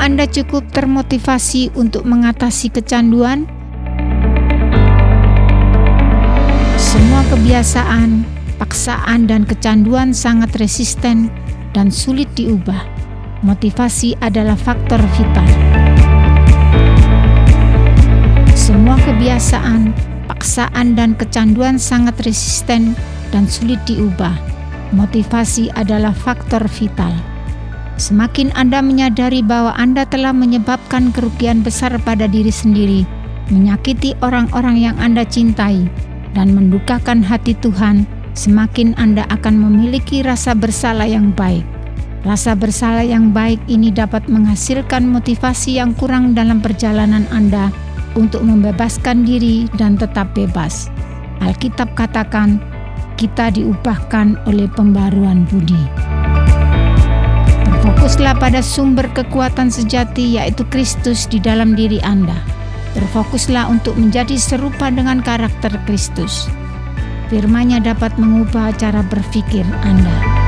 Anda cukup termotivasi untuk mengatasi kecanduan? Semua kebiasaan, paksaan, dan kecanduan sangat resisten dan sulit diubah. Motivasi adalah faktor vital. Semua kebiasaan, paksaan, dan kecanduan sangat resisten dan sulit diubah. Motivasi adalah faktor vital. Semakin Anda menyadari bahwa Anda telah menyebabkan kerugian besar pada diri sendiri, menyakiti orang-orang yang Anda cintai, dan mendukakan hati Tuhan, semakin Anda akan memiliki rasa bersalah yang baik. Rasa bersalah yang baik ini dapat menghasilkan motivasi yang kurang dalam perjalanan Anda untuk membebaskan diri dan tetap bebas. Alkitab katakan, kita diubahkan oleh pembaruan budi. Berfokuslah pada sumber kekuatan sejati yaitu Kristus di dalam diri Anda. Berfokuslah untuk menjadi serupa dengan karakter Kristus. Firman-Nya dapat mengubah cara berpikir Anda.